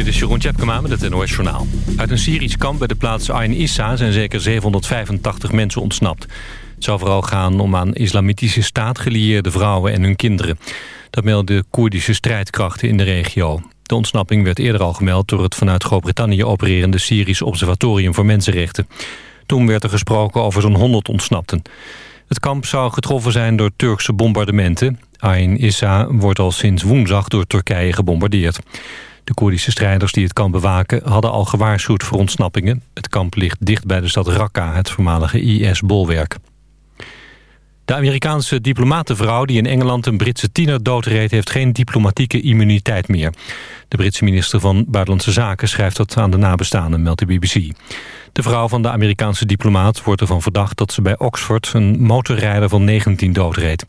Dit is Jeroen Tjepkema met het NOS Journaal. Uit een Syrisch kamp bij de plaats Ain Issa zijn zeker 785 mensen ontsnapt. Het zou vooral gaan om aan islamitische staat gelieerde vrouwen en hun kinderen. Dat melden Koerdische strijdkrachten in de regio. De ontsnapping werd eerder al gemeld door het vanuit Groot-Brittannië opererende Syrisch Observatorium voor Mensenrechten. Toen werd er gesproken over zo'n 100 ontsnapten. Het kamp zou getroffen zijn door Turkse bombardementen. Ain Issa wordt al sinds woensdag door Turkije gebombardeerd. De Koerdische strijders die het kamp bewaken hadden al gewaarschuwd voor ontsnappingen. Het kamp ligt dicht bij de stad Raqqa, het voormalige IS-bolwerk. De Amerikaanse diplomatenvrouw die in Engeland een Britse tiener doodreed... heeft geen diplomatieke immuniteit meer. De Britse minister van Buitenlandse Zaken schrijft dat aan de nabestaanden, meldt de BBC. De vrouw van de Amerikaanse diplomaat wordt ervan verdacht dat ze bij Oxford... een motorrijder van 19 doodreed.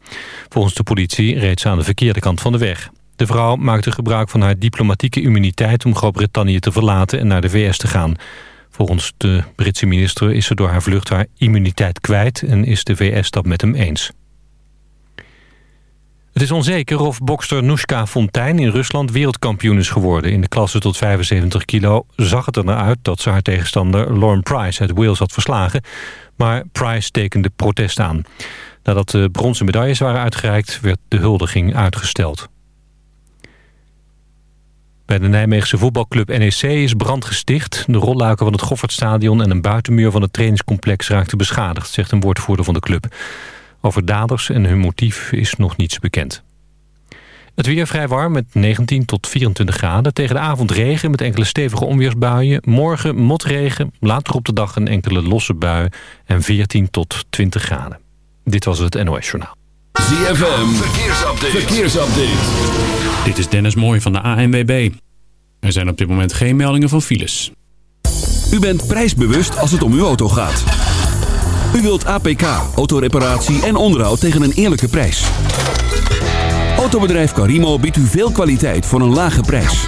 Volgens de politie reed ze aan de verkeerde kant van de weg. De vrouw maakte gebruik van haar diplomatieke immuniteit... om Groot-Brittannië te verlaten en naar de VS te gaan. Volgens de Britse minister is ze door haar vlucht haar immuniteit kwijt... en is de VS dat met hem eens. Het is onzeker of bokster Nushka Fontijn in Rusland wereldkampioen is geworden. In de klasse tot 75 kilo zag het er naar uit dat ze haar tegenstander Lauren Price uit Wales had verslagen. Maar Price tekende protest aan. Nadat de bronzen medailles waren uitgereikt werd de huldiging uitgesteld. Bij de Nijmeegse voetbalclub NEC is brand gesticht. De rolluiken van het Goffertstadion en een buitenmuur van het trainingscomplex raakten beschadigd, zegt een woordvoerder van de club. Over daders en hun motief is nog niets bekend. Het weer vrij warm met 19 tot 24 graden. Tegen de avond regen met enkele stevige onweersbuien. Morgen motregen, later op de dag een enkele losse bui en 14 tot 20 graden. Dit was het NOS Journaal. ZFM, verkeersupdate. verkeersupdate. Dit is Dennis Mooij van de ANWB. Er zijn op dit moment geen meldingen van files. U bent prijsbewust als het om uw auto gaat. U wilt APK, autoreparatie en onderhoud tegen een eerlijke prijs. Autobedrijf Carimo biedt u veel kwaliteit voor een lage prijs.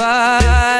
goodbye.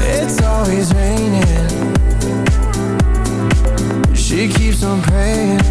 Keeps praying.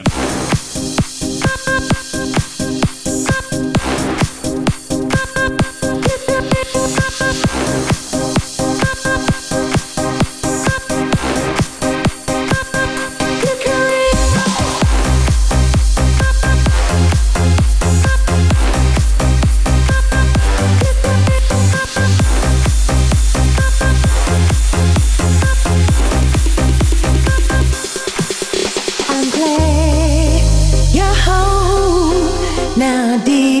deep.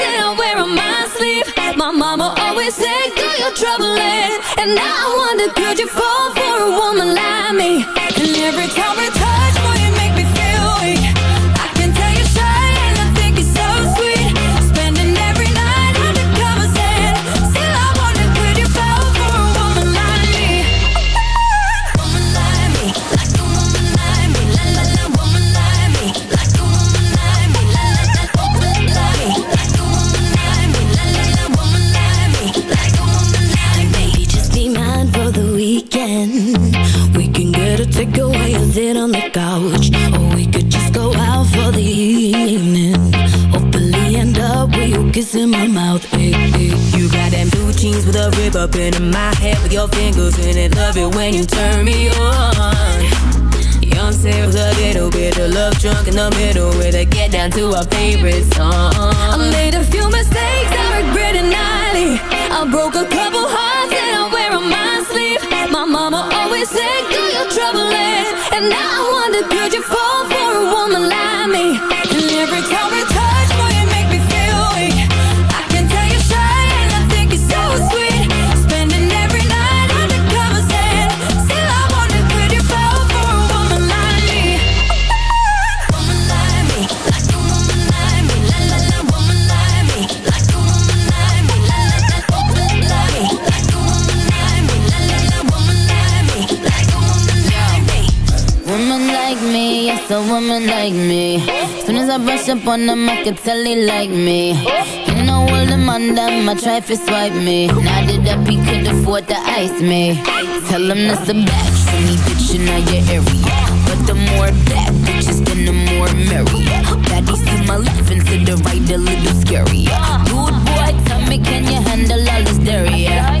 my mama always said, do your troubling. And now I wonder, could you fall for a woman like me? And every time we touch, takeaway and sit on the couch, or we could just go out for the evening. Hopefully end up with you kissing my mouth. Hey, hey. You got them blue jeans with a rib up in my head with your fingers in it. Love it when you turn me on. Beyonce with a little bit of love drunk in the middle with a get down to our favorite song. I made a few mistakes, I regret it nightly. I broke a couple hearts and I wear on my sleeve. My mama always said, do your troubling. And now I wonder, could you woman like me. Soon as I brush up on them, I can tell they like me. You know all them on them, I try to swipe me. Now that up, he could afford to ice me. Tell him that's a batch for me, bitch, in your area. But the more bad bitches, then the more merry. Baddies to my left and to the right, a little scary. Good boy, tell me, can you handle all this dairy?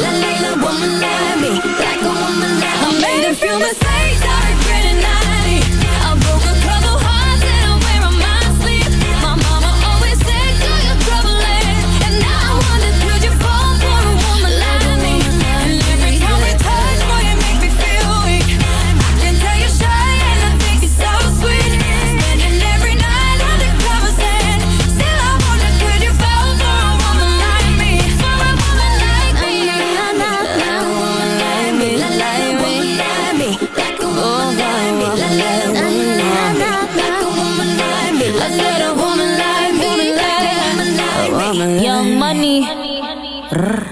la la woman like me, like a woman like me. I made a feel mistakes, I money. Rrr.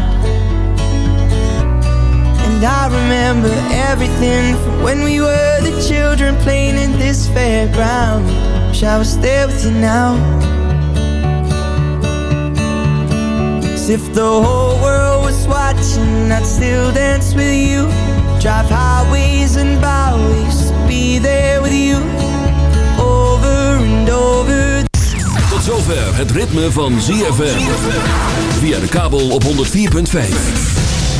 And I remember everything from when we were the children playing in this fairground. Wish I was there with you now. 'Cause if the whole world was watching, I'd still dance with you. Drive highways and byways be there with you. Over and over. Tot zover het ritme van ZFM. Via de kabel op 104.5.